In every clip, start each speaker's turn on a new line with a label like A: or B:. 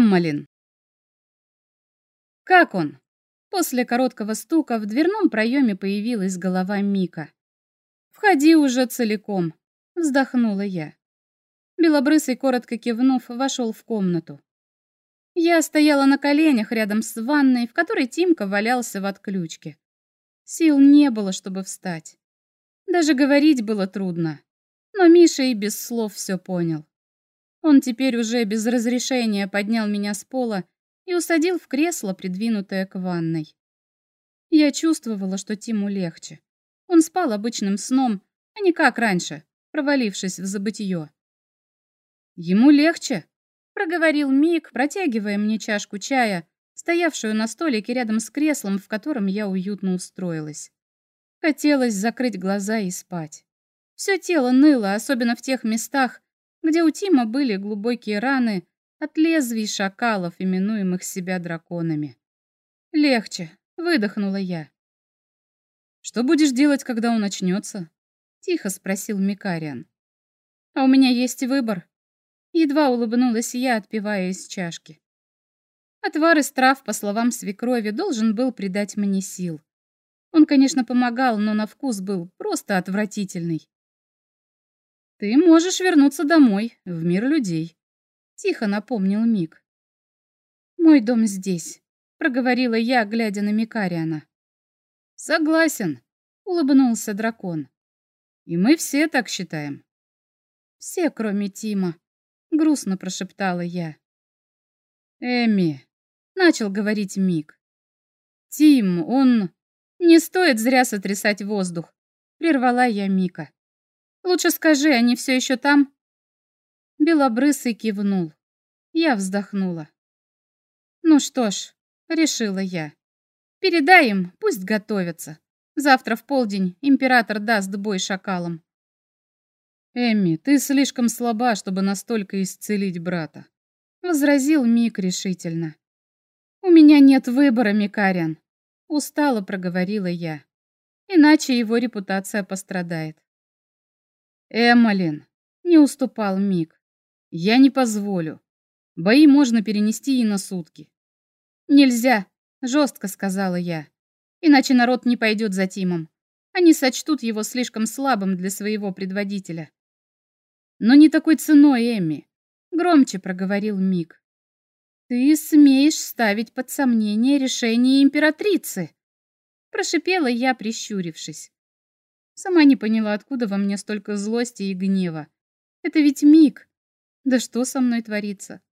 A: Эммалин. Как он? После короткого стука в дверном проеме появилась голова Мика. «Входи уже целиком», — вздохнула я. Белобрысый, коротко кивнув, вошел в комнату. Я стояла на коленях рядом с ванной, в которой Тимка валялся в отключке. Сил не было, чтобы встать. Даже говорить было трудно. Но Миша и без слов все понял. Он теперь уже без разрешения поднял меня с пола и усадил в кресло, придвинутое к ванной. Я чувствовала, что Тиму легче. Он спал обычным сном, а не как раньше, провалившись в забытье. «Ему легче», — проговорил Мик, протягивая мне чашку чая, стоявшую на столике рядом с креслом, в котором я уютно устроилась. Хотелось закрыть глаза и спать. Все тело ныло, особенно в тех местах, где у Тима были глубокие раны от лезвий шакалов, именуемых себя драконами. «Легче», — выдохнула я. «Что будешь делать, когда он очнется?» — тихо спросил Микариан. «А у меня есть выбор». Едва улыбнулась я, отпивая из чашки. Отвар из трав, по словам свекрови, должен был придать мне сил. Он, конечно, помогал, но на вкус был просто отвратительный. «Ты можешь вернуться домой, в мир людей», — тихо напомнил Мик. «Мой дом здесь», — проговорила я, глядя на Микариана. «Согласен», — улыбнулся дракон. «И мы все так считаем». «Все, кроме Тима», — грустно прошептала я. «Эми», — начал говорить Мик. «Тим, он...» «Не стоит зря сотрясать воздух», — прервала я Мика. Лучше скажи, они все еще там?» Белобрысый кивнул. Я вздохнула. «Ну что ж», — решила я. «Передай им, пусть готовятся. Завтра в полдень император даст бой шакалам».
B: «Эмми, ты слишком слаба, чтобы настолько исцелить брата», —
A: возразил Мик решительно. «У меня нет выбора, Микариан», — устало проговорила я. «Иначе его репутация пострадает».
B: «Эммалин!» — не уступал Мик. «Я не позволю. Бои можно перенести и на сутки».
A: «Нельзя!» — жестко сказала я. «Иначе народ не пойдет за Тимом. Они сочтут его слишком слабым для своего предводителя».
B: «Но не такой ценой, Эмми!»
A: — громче проговорил Мик. «Ты смеешь ставить под сомнение решение императрицы!» Прошипела я, прищурившись. Сама не поняла, откуда во мне столько злости и гнева. Это ведь миг. Да что со мной творится?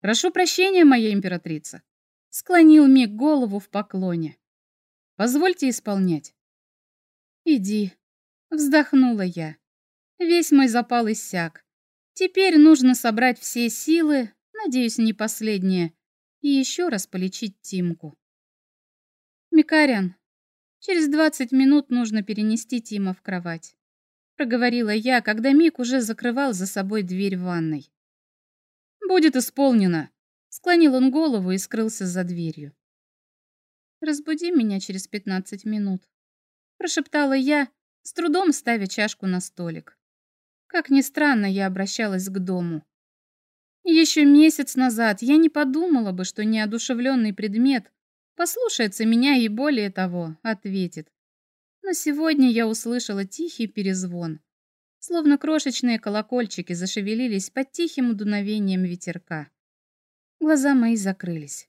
B: Прошу прощения, моя императрица.
A: Склонил миг голову в поклоне.
B: Позвольте исполнять.
A: Иди. Вздохнула я. Весь мой запал иссяк. Теперь нужно собрать все силы, надеюсь, не последние, и еще раз полечить Тимку. Микарян, Через двадцать минут нужно перенести Тима в кровать. Проговорила я, когда Мик уже закрывал за собой дверь в ванной.
B: «Будет исполнено!»
A: Склонил он голову и скрылся за дверью. «Разбуди меня через пятнадцать минут», прошептала я, с трудом ставя чашку на столик. Как ни странно, я обращалась к дому. Еще месяц назад я не подумала бы, что неодушевленный предмет послушается меня и более того, ответит. Но сегодня я услышала тихий перезвон. Словно крошечные колокольчики зашевелились под тихим дуновением ветерка. Глаза мои закрылись.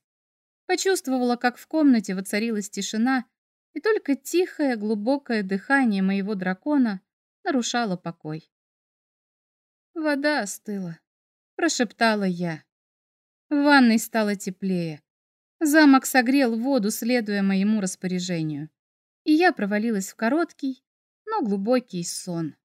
A: Почувствовала, как в комнате воцарилась тишина, и только тихое, глубокое дыхание моего дракона нарушало покой. «Вода остыла», — прошептала я. В ванной стало теплее. Замок согрел воду, следуя моему распоряжению, и я провалилась в короткий, но глубокий сон.